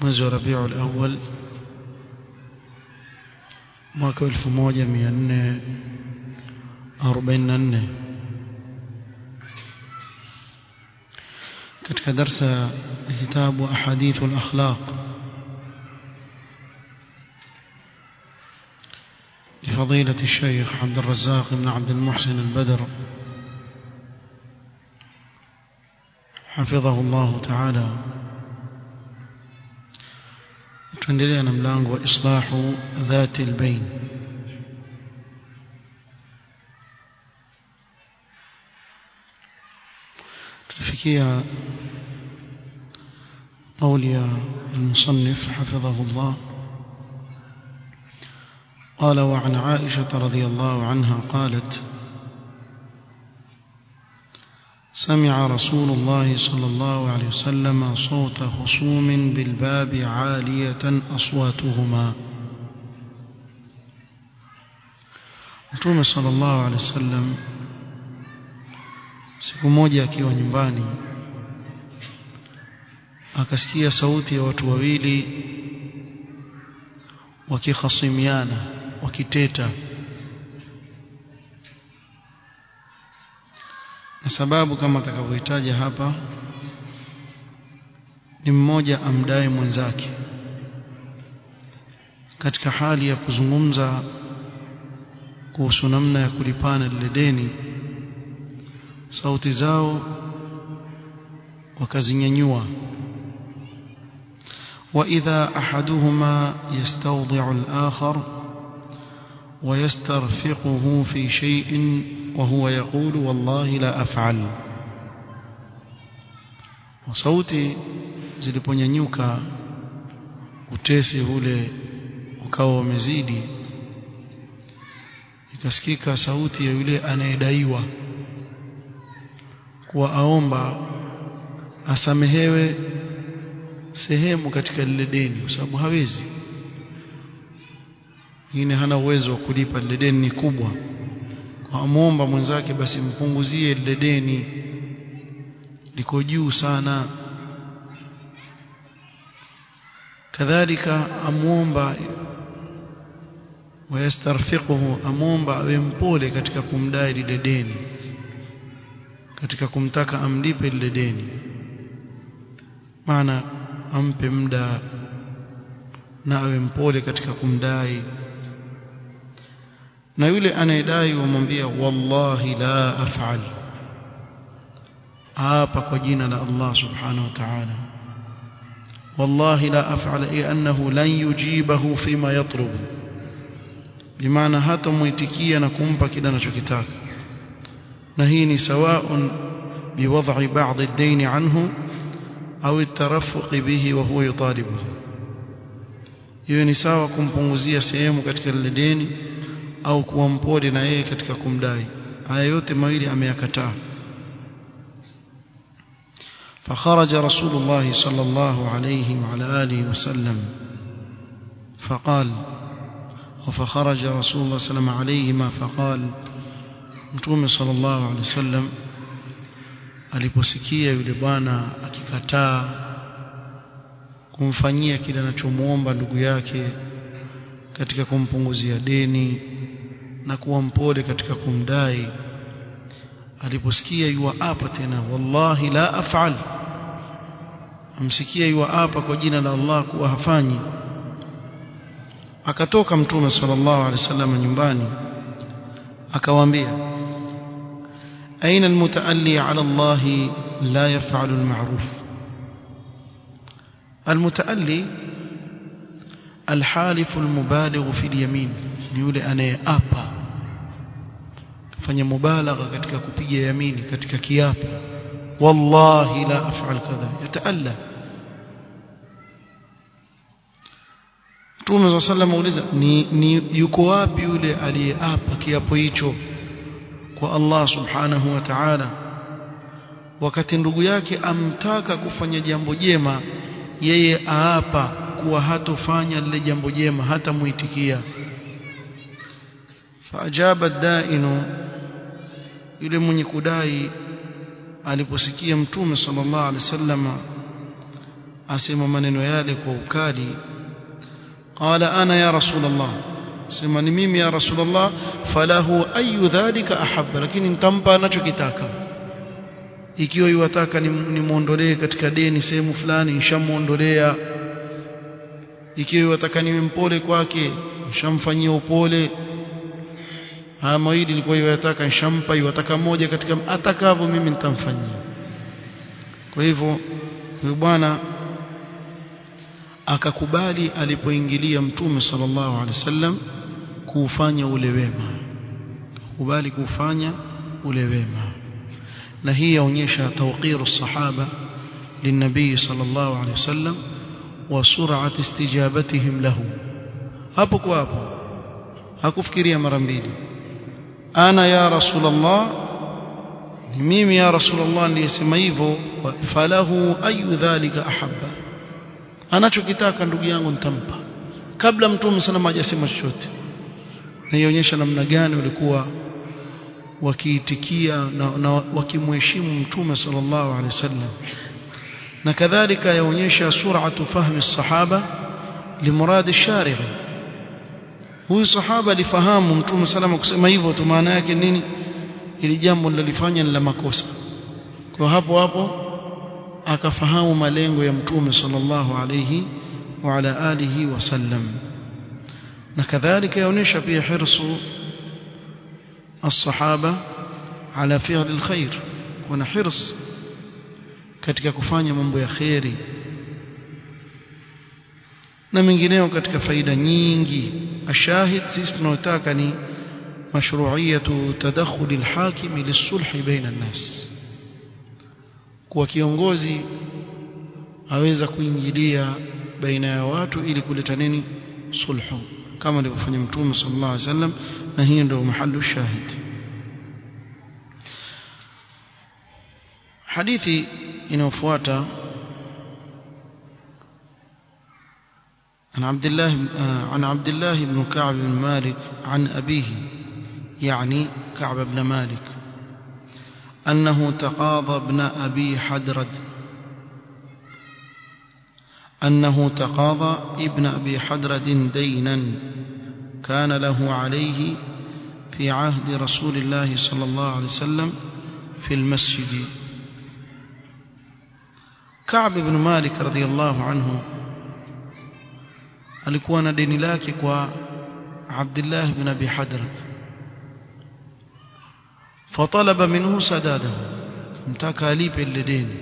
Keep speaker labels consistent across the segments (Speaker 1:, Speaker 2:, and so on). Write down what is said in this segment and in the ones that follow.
Speaker 1: mwezi wa Rabiul Awwal mwaka 1444 katika darsa kitabu ahadithu al-akhlaq لفضيلة الشيخ عبد الرزاق بن عبد المحسن البدر حفظه الله تعالى tuendelea na mlango wa islahu dhati albayn. Tufikia قول المصنف حفظه الله قال وعن عائشة رضي الله عنها قالت سمع رسول الله صلى الله عليه وسلم صوت خصوم بالباب عالية أصواتهما Mtume sallallahu alaihi wasallam siku moja akiwa nyumbani akasikia sauti ya watu wawili wakikhasimiana wakiteta sababu kama atakavyohitaja hapa ni mmoja amdai mwenzake katika hali ya kuzungumza kuhusu namna ya kulipana lile deni sauti zao wakazinyanyua واذا احدهما يستوضع الآخر ويسترفقه في شيء وهو يقول والله لا أفعل وصوتي ziliponyanyuka utesi ule ukawa umezidi ikasikika sauti ya yule anayedaiwa kuwa aomba asamehewe sehemu katika lile deni kwa sababu hawezi ingine hana uwezo wa kulipa lile deni ni kubwa amwomba mwenzake basi mpunguzie lile deni. Liko juu sana. Kadhalika amwomba wayastarfiquhu amwomba awe mpole katika kumdai lile deni katika kumtaka amlipe lile deni. Maana ampe muda na awe mpole katika kumdai na yule anayedai wamwambia wallahi la af'al hapa kwa jina la Allah subhanahu wa ta'ala wallahi la af'al ay annahu lan yujibahu fima yatlub bimaana hata muitikia na kumpa kile anachokitaka na hii ni sawaun biwad'i ba'd ad-dayn anhu au at-tarafuq bihi wa huwa yutalibuhu hiyo ni sawa kumpunguzia sehemu katika lile deni au kuwa mpole na yeye katika kumdai haya yote mawili ameyakataa فخرج رسول الله صلى الله عليه وعلى آله وسلم فقال فخرج رسول الله صلى الله عليه وسلم عليهما فقال متوم صلى الله عليه وسلم aliposikia yule bwana akikataa kumfanyia kile anachomuomba ndugu yake katika kumpunguzia deni na kuwa mpole katika kumdai aliposikia yua apa tena wallahi la af'al amsikia yua apa kwa jina la Allah kuwa hafanyi akatoka mtume sallallahu alaihi wasallam nyumbani akawaambia aina almutaalli ala Allah la yaf'alu alma'ruf almutaalli alhalifu almubalighu fi alyamin. Ni yule anayeapa fanya mubalagha katika kupiga yamini katika kiapo. Wallahi la af'al kadha yataalla. Mtume صلى الله عليه ni, ni yuko wapi yule aliyeapa kiapo hicho kwa Allah subhanahu wa ta'ala? Wakati ndugu yake amtaka kufanya jambo jema yeye aapa kuwa hatofanya lile jambo jema hata muitikia faajaba dainu yule mwenye kudai aliposikia mtume sallallahu alaihi wasallam asema maneno yale kwa ukali qala ana ya rasulullah. Sema ni mimi ya rasulullah falahu ayu dhalika ahabba. Lakini nitampa anachokitaka. Ikiwa yuwataka nimuondolee katika deni sehemu fulani nishamuondolea ikiwa wataka niwe mpole kwake nishamfanyia upole. Haya mawili ilikuwa yuwataka nishampa yuwataka moja katika atakavyo mimi nitamfanyia. Kwa hivyo huyu bwana akakubali alipoingilia mtume sallallahu alaihi wasallam kuufanya ule wema. Kubali kuufanya ule wema. Na hii yaonyesha tawqiru sahaba linabii sallallahu alaihi wasallam wa استجابتهم له hapo kwa hapo hakufikiria mara mbili. Ana ya rasulullah ni mimi ya rasulullah niliyesema hivyo falahu ayu dhalika ahabba. Anachokitaka ndugu yangu nitampa. Kabla mtume sana hajasema chochote naionyesha namna gani walikuwa wakiitikia na, na wakimheshimu mtume sallallahu alaihi wasallam na kadhalika yaonyesha sur'atu fahmi sahaba limurad ash-shari' huyu sahaba alifahamu mtume salama kusema hivyo tu maana yake nini ili jambo nilifanya ni la makosa kwa hapo hapo akafahamu malengo ya mtume sallallahu alayhi wa ala alihi wasallam na kadhalika yaonyesha pia hirsu الصحابة على فعل الخير hirs katika kufanya mambo ya khairi na mengineo katika faida nyingi. Ashahid sisi tunayotaka ni mashru'iyatu tadakhul alhakim lisulh baina an-nas. Kwa kiongozi aweza kuingilia baina ya watu ili kuleta nini? Sulhu. Kama alivyofanya mtume sallallahu alaihi wasallam na hiyo ndio mahallu shahid. Hadithi inayofuata عن عبد الله عن عبد الله بن كعب بن مالك عن أبيه يعني كعب بن مالك أنه تقاضى ابن أبي حدرد أنه تقاضى ابن أبي حدرد دينا كان له عليه في عهد رسول الله صلى الله عليه وسلم في المسجد. كعب بن مالك رضي الله عنه alikuwa na deni lake kwa Abdullah ibn Abi Hadrat fatalaba minhu sadadahu mtaka alipe lile deni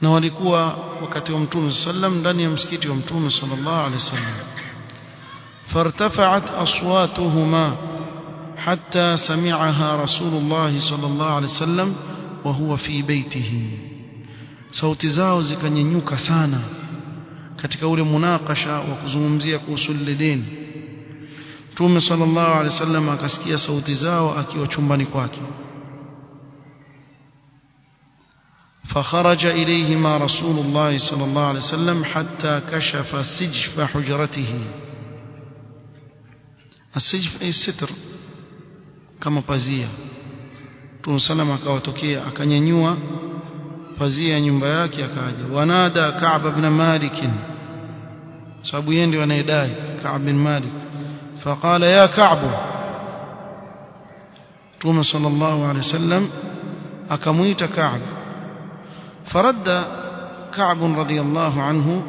Speaker 1: na walikuwa wakati wa mtume sallam ndani ya msikiti wa mtume sallallahu alaihi wasallam فارتفعت أصواتهما حتى سمعها رسول الله صلى الله عليه وسلم وهو في بيته sauti zao zikanyenyuka sana katika ule munakasha wa kuzungumzia kuhusu lile deni Mtume sallallahu alaihi wasallam akasikia sauti zao akiwa chumbani kwake فخرج إليهما رسول الله صلى الله عليه وسلم حتى كشف سجف حجرته السجف أي الستر كما pazia Mtume sallam akawatokea akanyanyua pazia ya nyumba yake akaja wanada Ka'b ibn Malik sababu yeye ndiye anayedai Ka'b bin Malik فقال يا كعب Mtume sallallahu alaihi wasallam akamuita Ka'b فرد كعب رضي الله عنه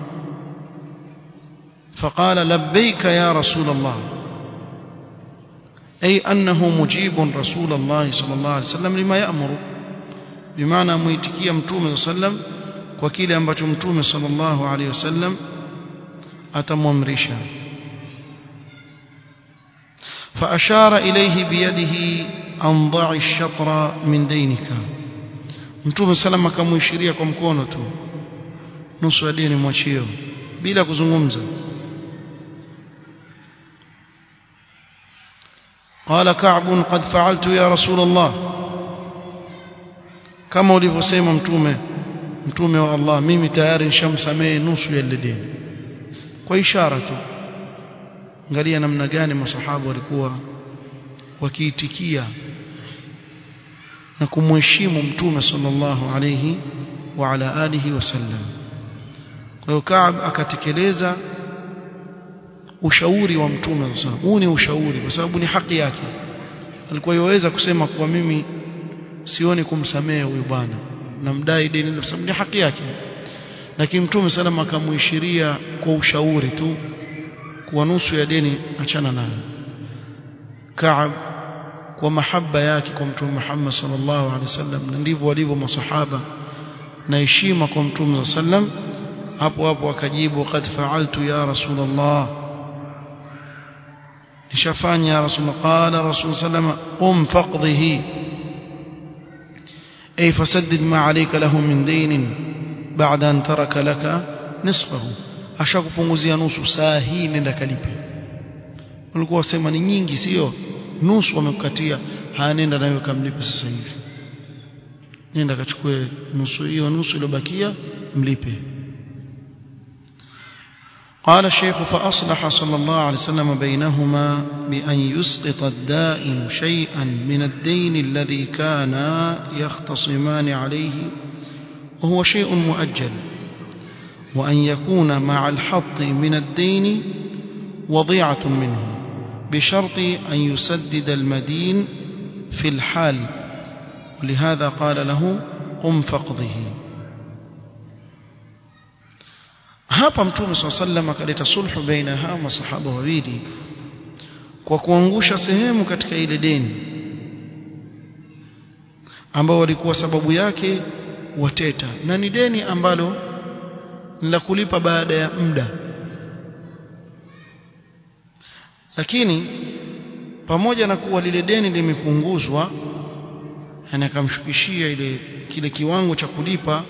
Speaker 1: فقال لبيك يا رسول الله أي أنه مجيب رسول الله صلى الله عليه وسلم لما يأمر. بمعنى ميتكي متوم صلى الله عليه وسلم وكيل أنبت متوم صلى الله عليه وسلم أتم أمرشا فأشار إليه بيده أن ضع الشطر من دينك. Mtume salama akamuishiria kwa mkono tu nusu ya deni mwachio bila kuzungumza قال كعب قد فعلت يا رسول الله. كما ولي ولفسيم متومة متومة والله ميمي تياري شمس مي نص يلدين كاشاره انغاليا نمنا غاني مصحابه walikuwa wakiitikia na kumheshimu mtume sallallahu alayhi wa ala alihi wasallam kwa hiyo kaab ushauri wa mtume sallallahu huu ni ushauri kwa sababu ni haki yake. Alikuwa yoweza kusema kuwa mimi sioni kumsamehe huyu bwana namdai deni kwa sababu ni haki yake. Lakini mtume sana akamuishiria kwa ushauri tu kuwa nusu ya deni achana nayo. Kaab kwa mahaba yake kwa mtume Muhammad sallallahu alaihi wasallam na ndivyo walivyo masahaba na heshima kwa mtume sallam hapo hapo akajibu qad fa'altu ya rasulullah nishafanya ya rasul qala rasul sallama qum faqdhihi ay fasaddid ma alayka lahu min dayn ba'da an taraka laka nisfahu. Ashakupunguzia nusu saa hii nenda kalipe. Walikuwa wasema ni nyingi sio? Nusu wamekukatia. Hanenda nenda nayo kamlipe sasa hivi. Nenda kachukue nusu hiyo nusu iliyobakia mlipe قال الشيخ فأصلح صلى الله عليه وسلم بينهما بأن يسقط الدائن شيئا من الدين الذي كانا يختصمان عليه وهو شيء مؤجل وأن يكون مع الحط من الدين وضيعة منه بشرط أن يسدد المدين في الحال ولهذا قال له قم فقضه. Hapa mtume swalla sallam akaleta sulhu baina hawa masahaba wawili kwa kuangusha sehemu katika ile deni ambao walikuwa sababu yake wateta na ni deni ambalo la kulipa baada ya muda. Lakini pamoja na kuwa lile deni limepunguzwa anakamshukishia akamshukishia ile kile kiwango cha kulipa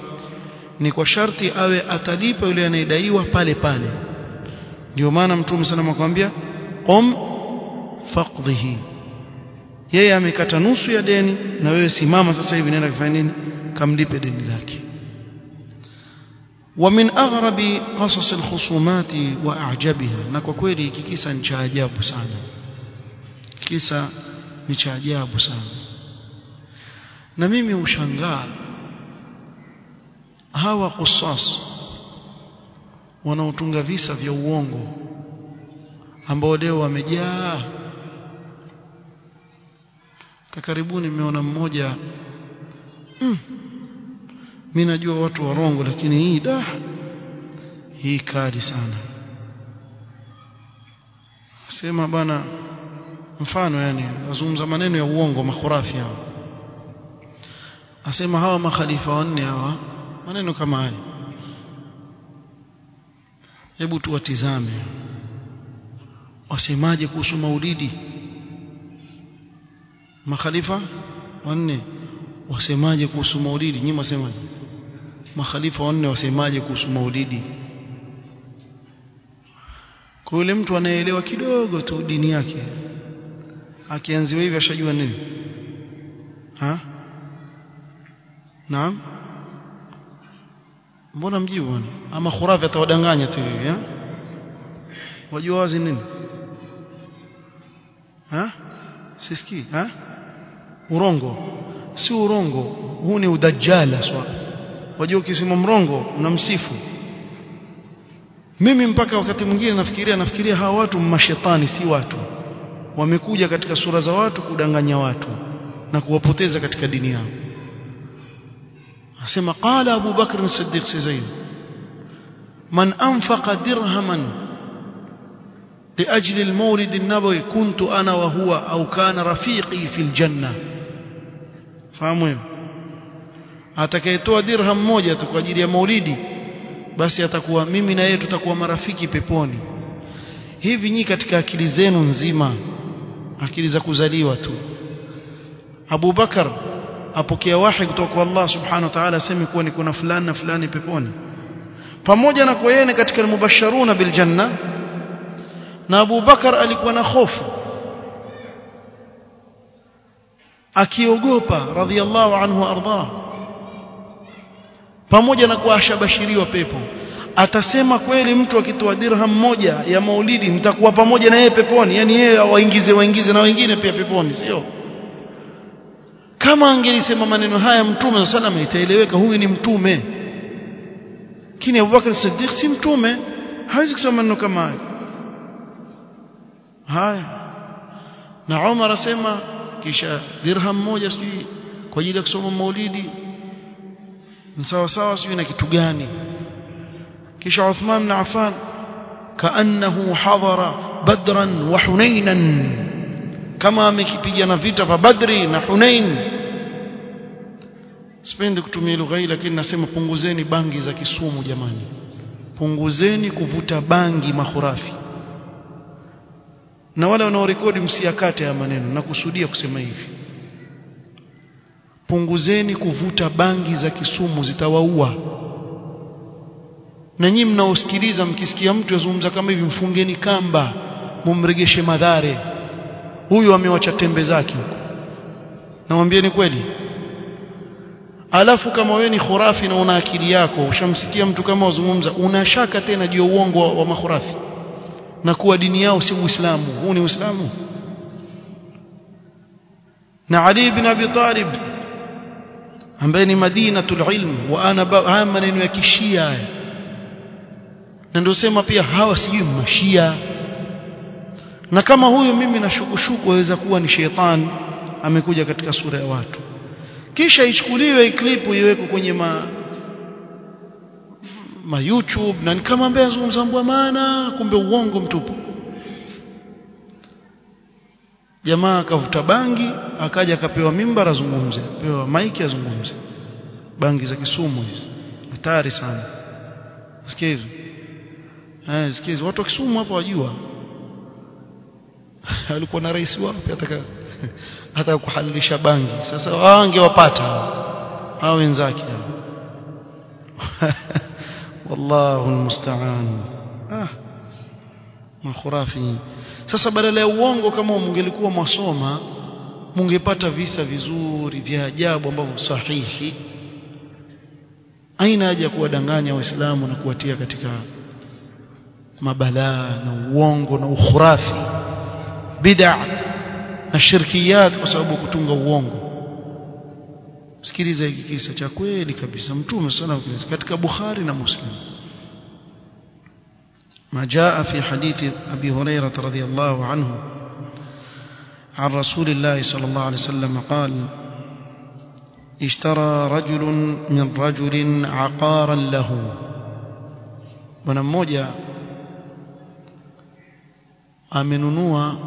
Speaker 1: ni kwa sharti awe atalipa yule anayedaiwa pale pale ndio maana mtume sana akamwambia qum faqdhihi yeye amekata nusu ya deni na wewe simama sasa hivi nenda kufanya nini kamlipe deni lake ومن أغرب قصص الخصومات وأعجبها na kwa kweli hiki kisa ni cha ajabu sana kisa ni cha ajabu sana na mimi ushangaa hawa kusas wanaotunga visa vya uongo ambao leo wamejaa. Karibuni nimeona mmoja. Mm, mimi najua watu warongo lakini hii da hii kali sana. Sema bana mfano yani wazungumza maneno ya uongo makhurafi hao asema hawa makhalifa wanne hawa maneno kama haya hebu tuwatizame. Wasemaje kuhusu maulidi? Makhalifa wanne wasemaje kuhusu maulidi? Nyinyi msemaje makhalifa wanne wasemaje kuhusu maulidi? Kwa yule mtu anayeelewa kidogo tu dini yake akianziwa hivi ashajua nini? Ha? Naam mbona mjibu bwana ama khurafi atawadanganya tu hivi eh? Wajua wazi nini? Ha? Siski ha? Urongo. Si urongo. Huu ni udajjala swa wajua ukisema mrongo unamsifu. Mimi mpaka wakati mwingine nafikiria nafikiria hawa watu mashetani si watu. Wamekuja katika sura za watu kudanganya watu na kuwapoteza katika dini yao asema qala Abu Bakr as-Siddiq Sizain man anfaqa dirhaman لأجل المولد النبوي كنت أنا وهو أو كان رفيقي في الجنة fahamu atakayetoa dirham moja tu kwa ajili ya maulidi basi atakuwa mimi na yeye tutakuwa marafiki peponi hivi nyi katika akili zenu nzima akili za kuzaliwa tu Abu Bakar apokea wahi kutoka kwa Allah subhanahu wa ta'ala aseme kuwa ni kuna fulani na fulani peponi. Pamoja na kwa yeye katika mubasharuna bil janna na Abu Bakar alikuwa na hofu. Akiogopa radhiallahu anhu arda. Pamoja na kuwa ashabashiriwa pepo. Atasema kweli mtu akitoa dirham moja ya maulidi nitakuwa pamoja na yeye peponi. Yani yeye waingize waingize na wengine pia peponi sio kama angelisema maneno haya mtume sallam itaeleweka huyu ni mtume. Lakini Abubakar Siddiq si mtume. Hawezi kusema maneno kama hayo. Haya. Na Umar asema kisha dirham moja sijui kwa ajili ya kusoma maulidi. Sawa sawa sijui na kitu gani. Kisha Uthman bin Affan kaannahu hadhara badran wa hunainan kama amekipigana vita vya Badri na Hunain. Sipendi kutumia lugha hii lakini nasema punguzeni bangi za Kisumu jamani. Punguzeni kuvuta bangi mahurafi. Na wale wanaorekodi msiyakate ya maneno. Na kusudia kusema hivi. Punguzeni kuvuta bangi za Kisumu zitawaua. Na nyinyi mnaosikiliza mkisikia mtu azungumza kama hivi mfungeni kamba mumregeshe madhare huyu amewacha tembe zake huko. Namwambieni kweli. Alafu kama wewe ni khurafi na una akili yako ushamsikia mtu kama wazungumza unashaka tena juu ya uongo wa, wa makhurafi. Na kuwa dini yao si Uislamu. Huu ni Uislamu. Na Ali ibn Abi Talib ambaye ni madinatul ilm wa ana haya maneno ya kishia haya. Na ndio sema pia hawa sijui mashia na kama huyu mimi na shukushuku waweza kuwa ni shetani amekuja katika sura ya watu. Kisha ichukuliwe klipu iwekwe kwenye ma ma YouTube na kama azungumza mbwa maana kumbe uongo mtupu. Jamaa akavuta bangi akaja akapewa mimbar azungumze pewa maiki azungumze. Bangi za Kisumu hizi hatari sana. Sikia hizo. Eh sikia watu wa Kisumu hapo wajua alikuwa na rais wapi? Ataka hata kuhalilisha bangi. Sasa wangewapata hao. Wenzake wallahu almusta'an. Ah makhurafi. Sasa badala ya uongo kama mungelikuwa mwasoma mungepata visa vizuri vya ajabu ambavyo sahihi. Aina haja ya kuwadanganya waislamu na kuwatia katika mabalaa na uongo na ukhurafi بدع. الشركيات بسبب كتونغ وونغ. سكيريزا كيسا كويلي كبيسا متوم السنة وكيسا كتك بخاري مسلم ما جاء في حديث أبي هريرة رضي الله عنه عن رسول الله صلى الله عليه وسلم قال اشترى رجل من رجل عقارا له ونموجا amenunua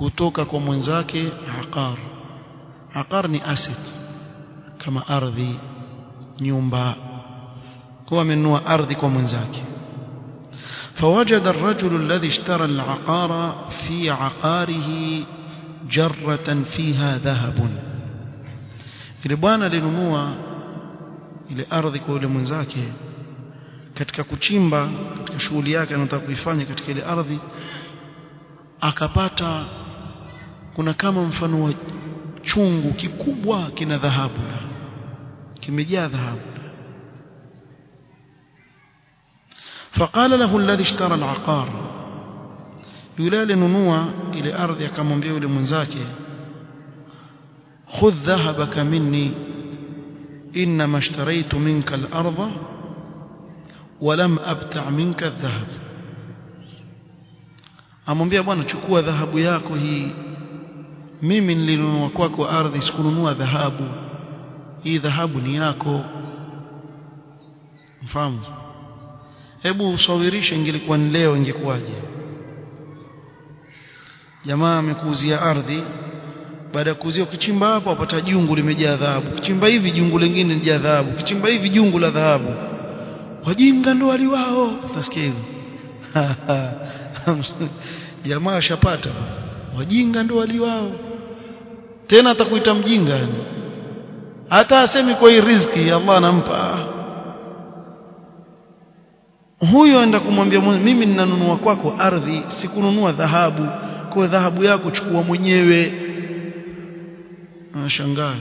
Speaker 1: kutoka kwa mwenzake aqar aqar ni asset kama ardhi nyumba kwa amenunua ardhi kwa mwenzake فوجد الرجل الذي اشترى العقار في عقاره جرة فيها ذهب ile bwana alinunua ile ardhi kwa yule mwenzake katika kuchimba katika shughuli yake anataka kuifanya katika ile ardhi akapata kuna kama mfano wa chungu kikubwa kina dhahabu kimejaa dhahabu. فقال له الذي اشترى العقار يلال ننوى إلى أرض يكمنبيه لمنزاك خذ ذهبك مني إنما اشتريت منك الأرض ولم أبتع منك الذهب amwambia bwana chukua ذهب ياكو هي mimi nilinunua kwako ardhi sikununua dhahabu. Hii dhahabu ni yako. Mfahamu? Hebu usawirishe ingelikuwa ni leo ingekuwaje? Jamaa amekuuzia ardhi. Baada ya kuuzia ukichimba hapo apata jungu limejaa dhahabu. Kichimba hivi jungu lingine lijaa dhahabu. Kichimba hivi jungu la dhahabu. Wajinga ndo waliwao nasikia hivyo? Jamaa ashapata. Wajinga ndo waliwao tena atakuita mjinga hata asemi kwa hii riziki Allah anampa. Huyo aenda kumwambia mimi ninanunua kwako ardhi sikununua dhahabu. Kwa dhahabu yako chukua mwenyewe. Anashangaa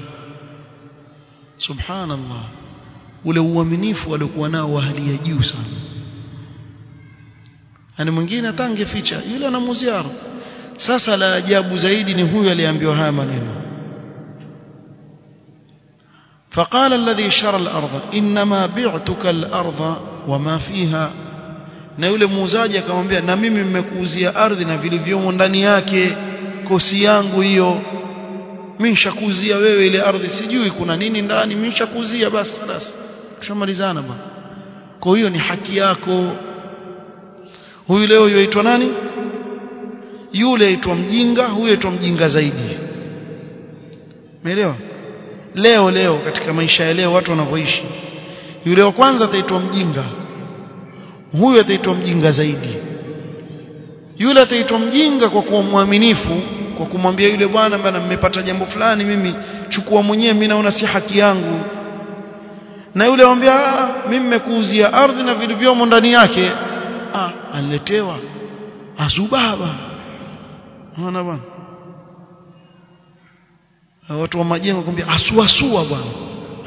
Speaker 1: subhanallah. Ule uaminifu aliokuwa nao wa hali ya juu sana. Ani mwingine atangeficha yule anamuuzia ardhi sasa la ajabu zaidi ni huyu aliambiwa haya maneno فقال الذي اشترى الارض انما بعتك الارض وما فيها na yule muuzaji akamwambia na mimi nimekuuzia ardhi na vilivyomo ndani yake kosi yangu hiyo mimi nishakuuzia wewe ile ardhi sijui kuna nini ndani mimi nishakuuzia basi basi tushamalizana bwana kwa hiyo ni haki yako huyu leo yuaitwa nani Yule aitwa mjinga huyo aitwa mjinga zaidi. Umeelewa? Leo leo katika maisha ya leo watu wanavyoishi. Yule wa kwanza ataitwa mjinga huyo ataitwa mjinga zaidi. Yule ataitwa mjinga kwa kuwa mwaminifu kwa kumwambia yule bwana bana mmepata jambo fulani mimi chukua mwenyewe mimi naona si haki yangu. Na yule anamwambia mimi nimekuuzia ardhi na vilivyomo ndani yake. Ah aniletewa azubaba unaona bwana? Watu wa majengo kumbe asuasua bwana.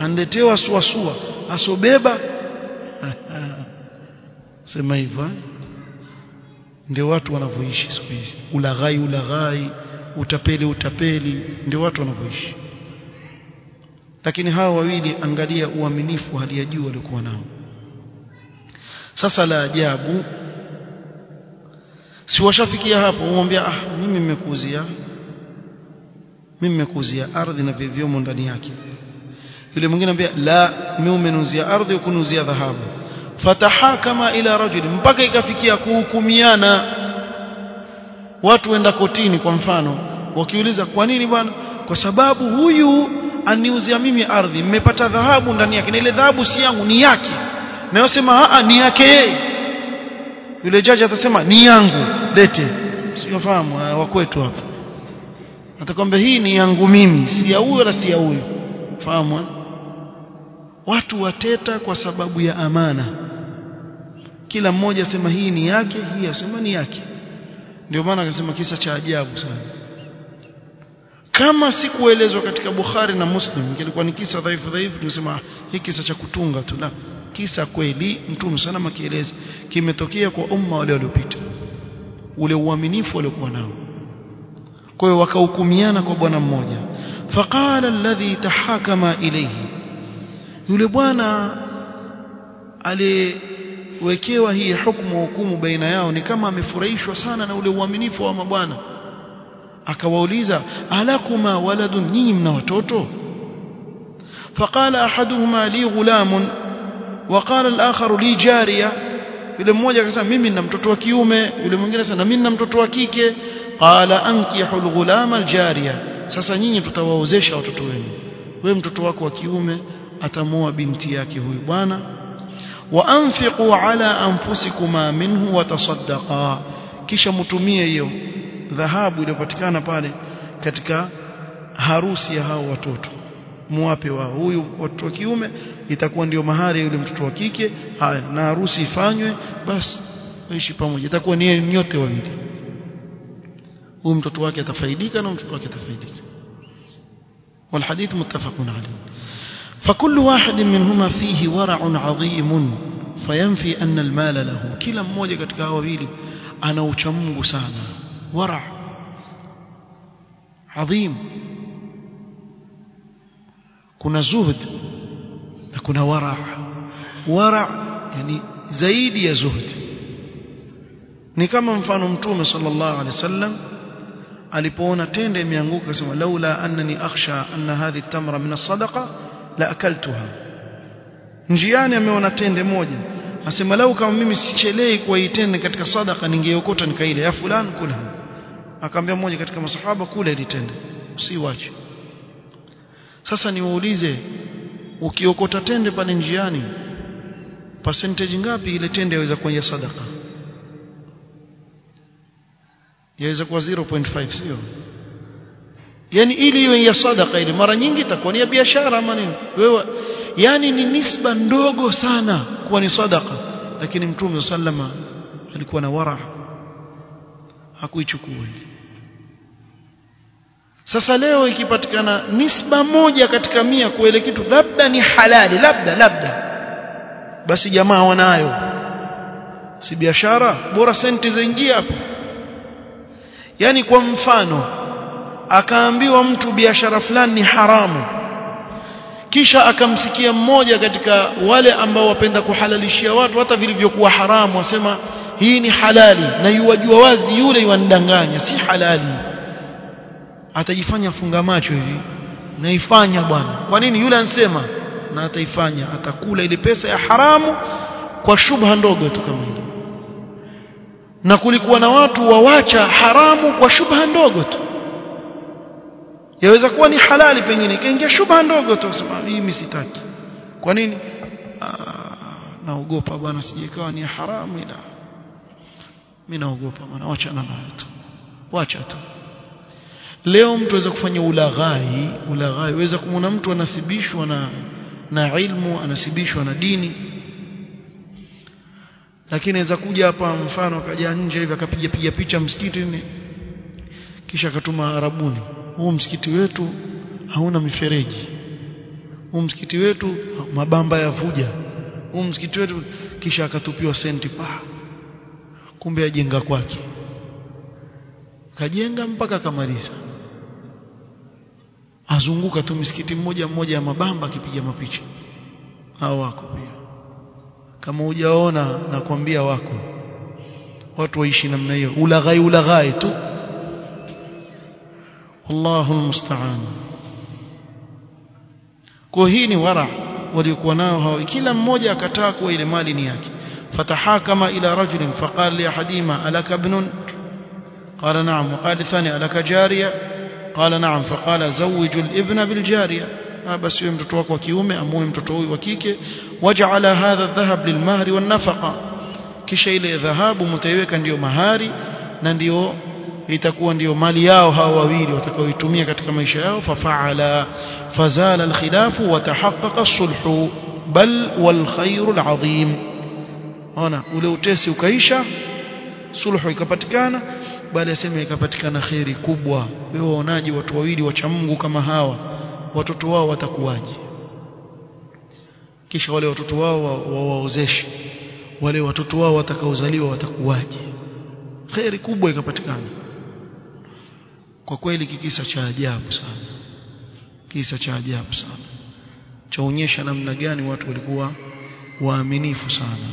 Speaker 1: Anletewa asuasua. Asobeba. Sema hivyo ndio watu wanavyoishi siku hizi. Ulaghai ulaghai utapeli utapeli. Ndio watu wanavyoishi. Lakini hawa wawili angalia uaminifu hali ya juu waliokuwa nao. Sasa la ajabu si washafikia hapo umwambia ah mimi nimekuuzia mimi nimekuuzia ardhi na vilivyomo ndani yake. Yule mwingine anambia la mimi umenuzia ardhi ukunuzia dhahabu. Fatahakama ila rajuli mpaka ikafikia kuhukumiana. Watu wenda kotini kwa mfano wakiuliza kwa nini bwana? Kwa sababu huyu aniuzia mimi ardhi mmepata dhahabu ndani yake na ile dhahabu si yangu ni yake. Na yosema ni yake yeye yule jaji atasema ni yangu. Lete. Siyofahamu wa kwetu hapa. Atakwambia hii ni yangu mimi. Si ya huyo na si ya huyo fahamu watu wateta kwa sababu ya amana. Kila mmoja asema hii ni yake hii asema ni yake. Ndio maana akasema kisa cha ajabu sana. Kama sikuelezwa katika Bukhari na Muslim kilikuwa ni kisa dhaifu dhaifu tunasema hii kisa cha kutunga tu la kisa kweli mtume sana makieleza kimetokea kwa umma wale waliopita ule uaminifu waliokuwa nao. Kwa hiyo wakahukumiana kwa bwana mmoja. Faqala alladhi tahakama ilayhi yule bwana aliwekewa hii hukumu hukumu baina yao ni kama amefurahishwa sana na ule uaminifu wa mabwana akawauliza alakuma waladun nyinyi mna watoto? Faqala ahaduhuma li ghulamun وقال الاخر لي li jariya. Yule mmoja akasema mimi nina mtoto wa kiume. Yule mwingine sana mimi nina mtoto wa kike. Qala ankihu al-ghulama al-jariya. Sasa nyinyi tutawaozesha watoto wenu. Wewe mtoto wako wa kiume atamoa binti yake huyu bwana. Wa anfiqu ala anfusikuma minhu watasaddaqa kisha mtumie hiyo dhahabu iliyopatikana pale katika harusi ya hao watoto. Muwape wao huyu watoto wa kiume itakuwa ndio mahari yule mtoto wa kike haya na harusi ifanywe basi waishi pamoja itakuwa ni nyote wawili huyu mtoto wake atafaidika na mtoto wake atafaidika والحديث متفق عليه فكل واحد منهما فيه ورع عظيم فينفي أن المال له كلا mmoja katika hao wawili ana uchamungu sana wara adhim kuna zuhd na kuna wara. Wara yani zaidi ya zuhd. Ni kama mfano mtume sallallahu alaihi wasallam alipoona tende imeanguka akasema laula annani akhsha anna hadhi tamra min as-sadaqa la akaltuha. Njiani ameona tende moja. Asema lau kama mimi sichelei kwa hii tende katika sadaka ningeokota nikaile ya fulani kula. Akamwambia mmoja katika masahaba kula ile tende usiwache sasa niwaulize ukiokota tende pale njiani percentage ngapi ile tende yaweza kuwa ya sadaka? Yaweza kuwa 0.5 sio? Yani ili iwe ya sadaka ile mara nyingi itakuwa ni ya biashara ama nini? Wewe yani ni nisba ndogo sana kuwa ni sadaka. Lakini mtume sallama alikuwa na wara hakuichukua sasa leo ikipatikana nisba moja katika mia kwa ile kitu labda ni halali labda labda. Basi jamaa wanayo. Si biashara? Bora senti zaingia hapo. Yani kwa mfano akaambiwa mtu biashara fulani ni haramu. Kisha akamsikia mmoja katika wale ambao wapenda kuhalalishia watu hata vilivyokuwa haramu wasema hii ni halali. Na yuwajua wazi yule yuandanganya si halali atajifanya funga macho hivi. Naifanya bwana. Kwa nini? Yule ansema na ataifanya. Atakula ile pesa ya haramu kwa shubha ndogo tu kama hiyo. Na kulikuwa na watu wawacha haramu kwa shubha ndogo tu. Yaweza kuwa ni halali pengine ikaingia shubha ndogo tu sema hii mimi sitaki. Kwa nini? Naogopa bwana sijekawa ni haramu ila. Mimi naogopa bwana wacha na nayo tu. Wacha tu leo mtu aweza kufanya ulaghai ulaghai. Waweza kumwona mtu anasibishwa na na ilmu anasibishwa na dini. Lakini aweza kuja hapa mfano akaja nje hivi akapiga piga picha msikiti ni kisha akatuma arabuni. Huu msikiti wetu hauna mifereji. Huu msikiti wetu mabamba ya vuja huu msikiti wetu kisha akatupiwa senti pa. Kumbe ajenga kwake. Kajenga mpaka akamaliza azunguka tu msikiti mmoja mmoja ya mabamba akipiga mapicha. Hao wako pia. Kama hujaona nakwambia wako. Watu waishi namna hiyo. Ulaghai ulaghai tu. Allahu musta'an kwa hii ni wara waliokuwa nao hao. Kila mmoja akataa kuwa ile mali ni yake. Fatahakama ila rajulin faqala li hadima alaka ibnun? Qala na'am. Wa qala thani alaka jariya? قال نعم فقال زوجوا الابن بالجارية بس huyo mtoto wako wa kiume amuoe mtoto huyu wa kike waja'ala hadha dhahab lilmahri wan nafaqa kisha ile dhahabu mtaiweka ndiyo mahari na ndiyo itakuwa ndiyo mali yao hao wawili watakaoitumia katika maisha yao fafaala fazala alkhilafu wa tahaqqaqa as-sulhu bal wal khairu alazim ona ule utesi ukaisha sulhu ikapatikana bali aseme ikapatikana kheri kubwa. Wewe waonaje watu wawili wacha Mungu kama hawa? Watoto wao watakuwaje? Kisha wale watoto wao wawaozeshe wale watoto wao watakaozaliwa watakuwaje? Kheri kubwa ikapatikana. Kwa kweli kikisa cha ajabu sana. Kisa cha ajabu sana. Chaonyesha namna gani watu walikuwa waaminifu sana.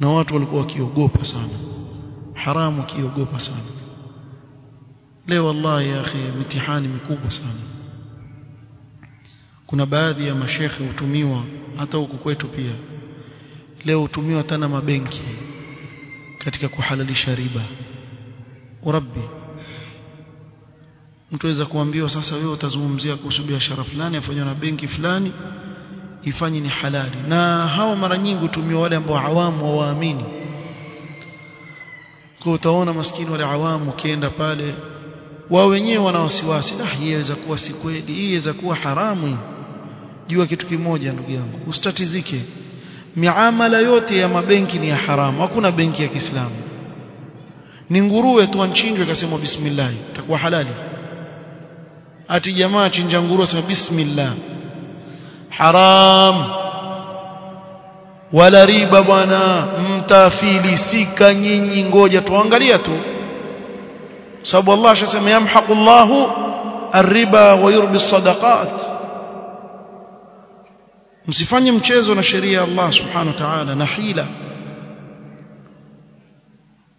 Speaker 1: Na watu walikuwa wakiogopa sana haramu wakiogopa sana. Leo wallahi ya akhi mitihani mikubwa sana. Kuna baadhi ya mashekhe hutumiwa hata huku kwetu pia. Leo hutumiwa tena mabenki katika kuhalalisha riba. Urabbi mtu aweza kuambiwa sasa wewe utazungumzia kuhusu biashara fulani afanywa na benki fulani ifanye ni halali. Na hawa mara nyingi hutumiwa wale ambao awamu hawaamini kwa utaona maskini wale awamu ukienda pale wao wenyewe wana wasiwasi. Ah hii kuwa si kweli hii inaweza kuwa haramu. Jua kitu kimoja ndugu yangu usitatizike miamala yote ya mabenki ni ya haramu. Hakuna benki ya Kiislamu. Ni nguruwe tu anchinjwe akasema bismillah itakuwa halali. Ati jamaa chinja nguruwe asema bismillah. Haram wala riba bwana. Mtafilisika nyinyi. Ngoja tuangalia tu. Sababu Allah ashasema yamhaqu Allahu arriba wa yurbi sadaqat msifanye mchezo na sheria ya Allah subhanahu wa ta'ala na hila.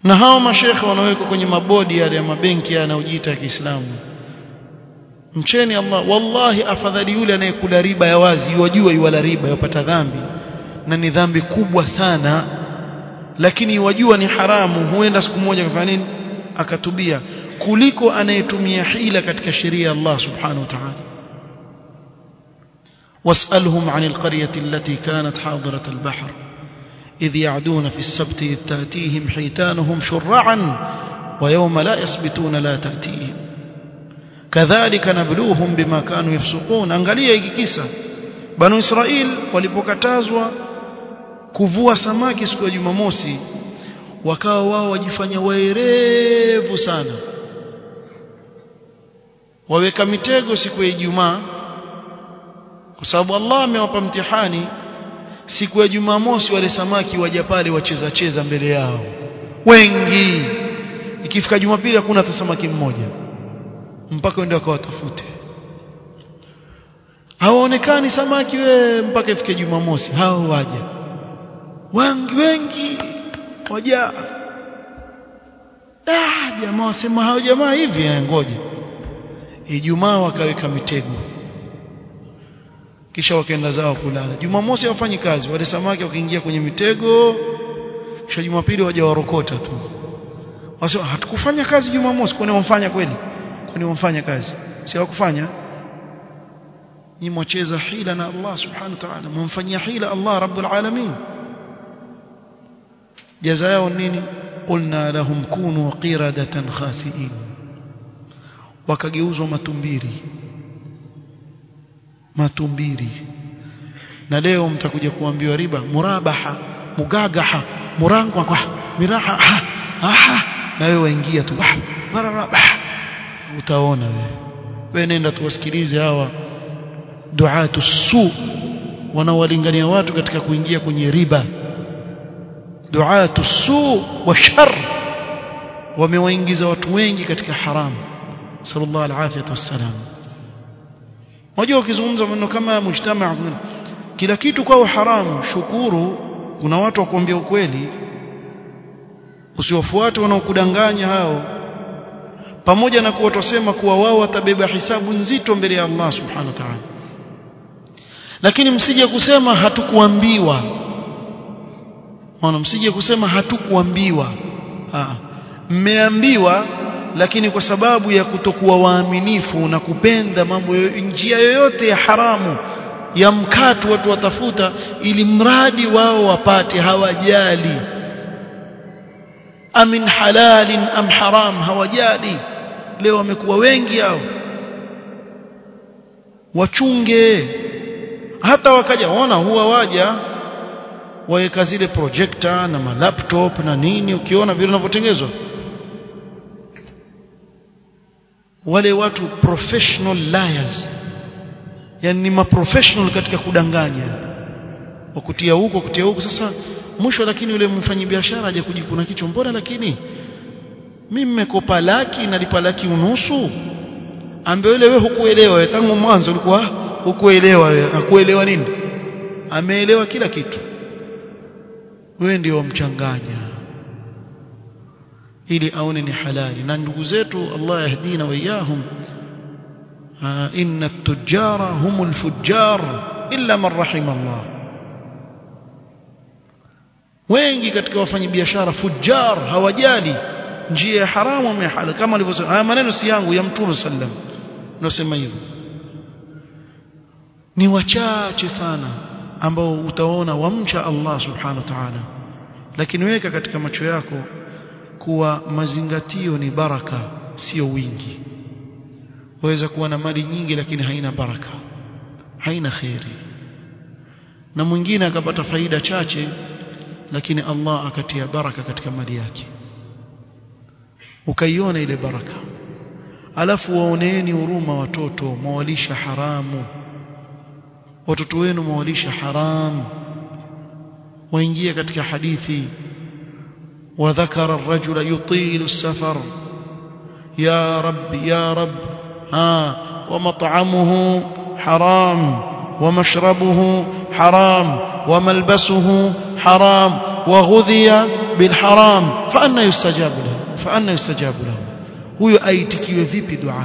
Speaker 1: Na hao mashekhe wanawekwa kwenye mabodi yale ya mabenki yanayojiita ya Kiislamu. Mcheni Allah. Wallahi afadhali yule anayekula riba ya wazi yajua yuwala riba yapata dhambi na ni dhambi kubwa sana lakini wajua ni haramu huenda siku moja akafanya nini akatubia kuliko anayetumia hila katika sheria ya Allah subhanahu wa ta'ala واسألهم عن التي كانت حاضرة البحر إذ يعدون في السبت إذ تأتيهم حيتانهم شرعا ويوم لا يسبتون لا تأتيهم كذلك نبلوهم بما كانوا يفسقون angalia hiki kisa banu israil walipokatazwa kuvua samaki siku ya Jumamosi wakawa wao wajifanya waerevu sana. Waweka mitego siku ya Ijumaa kwa sababu Allah amewapa mtihani siku ya Jumamosi wale samaki waja pale wacheza cheza mbele yao. Wengi! Ikifika Jumapili hakuna hata samaki mmoja. Mpaka wende wakawatafute hawaonekani samaki we mpaka ifike Jumamosi. Hao waja wengi wengi. Waja ah jamaa wasema hao jamaa hivi ngoja. Ijumaa wakaweka mitego. Kisha wakaenda zao kulala. Jumamosi wafanyi kazi. Wale samaki wakaingia kwenye mitego. Kisha Jumapili waja warokota tu. Wasema hatukufanya kazi Jumamosi kwani wamfanya kweli? Kwani wamfanya kazi. Si hawakufanya? Ni mwacheza hila na Allah subhanahu wa ta'ala. Mumfanyia hila Allah rabbul alamin jaza yao nini qulna lahum kunu qiradatan khasiin wakageuzwa matumbiri matumbiri na leo mtakuja kuambiwa riba. Murabaha. Mugagaha. Murangwa kwa. Miraha. Aha. Na wewe waingia tu. Murabaha utaona wewe. Wewe nenda tuwasikilize hawa. Duatu su. Wanawalingania watu katika kuingia kwenye riba duatu su wa shar wamewaingiza watu wengi katika haramu sallallahu alaihi wasallam wajua ukizungumza maneno kama mujtamaa kila kitu kwao haramu shukuru kuna watu wakuambia ukweli. Usiwafuate wanaokudanganya hao. Pamoja na kuwa tusema kuwa wao watabeba hisabu nzito mbele ya Allah subhanahu wa ta'ala. Lakini msije kusema hatukuambiwa maana msije kusema hatukuambiwa. Mmeambiwa lakini kwa sababu ya kutokuwa waaminifu na kupenda mambo njia yoyote ya haramu ya mkato watu watafuta ili mradi wao wapate hawajali. Amin halalin am haram hawajali. Leo wamekuwa wengi hao. Wachunge. Hata wakaja ona huwa waja waweka zile projector na malaptop na nini ukiona vile vinavyotengenezwa wale watu professional liars. Yani ni maprofessional katika kudanganya. Wakutia huko kutia huko. Sasa mwisho lakini yule mfanyabiashara aje kujikuna kichwa mbona lakini? Mimi nimekopa laki nalipa laki unusu? Ambaye yule wewe hukuelewa tangu mwanzo ulikuwa hukuelewa wewe. Hakuelewa nini? Ameelewa kila kitu wewe ndio wamchanganya. Ili aone ni halali. Na ndugu zetu Allah yahdina wa iyahum inna at-tujara humul fujjar illa man rahima Allah. Wengi katika wafanyabiashara fujjar hawajali. Njia ya haramu ama halali. Kama alivyosema haya maneno si yangu ya mtume sallam nasema hivyo ni wachache sana ambao utaona wamcha Allah subhanahu wa ta'ala. Lakini weka katika macho yako kuwa mazingatio ni baraka sio wingi. Waweza kuwa na mali nyingi lakini haina baraka haina khairi na mwingine akapata faida chache lakini Allah akatia baraka katika mali yake. Ukaiona ile baraka. Alafu waoneeni huruma watoto mwalisha haramu watoto wenu mwalisha haramu. Waingia katika hadithi وذكر الرجل يطيل السفر يا رب يا رب ها ومطعمه حرام ومشربه حرام وملبسه حرام وغذي بالحرام فأنا يستجاب له فأنا يستجاب له huyo aitikiwe vipi dua?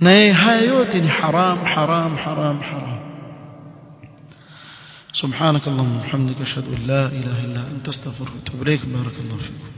Speaker 1: Na yeye haya yote ni haram haram haram haram سبحانك اللهم وبحمدك أشهد أن لا إله إلا أنت أستغفرك وأتوب إليك. بارك الله فيكم.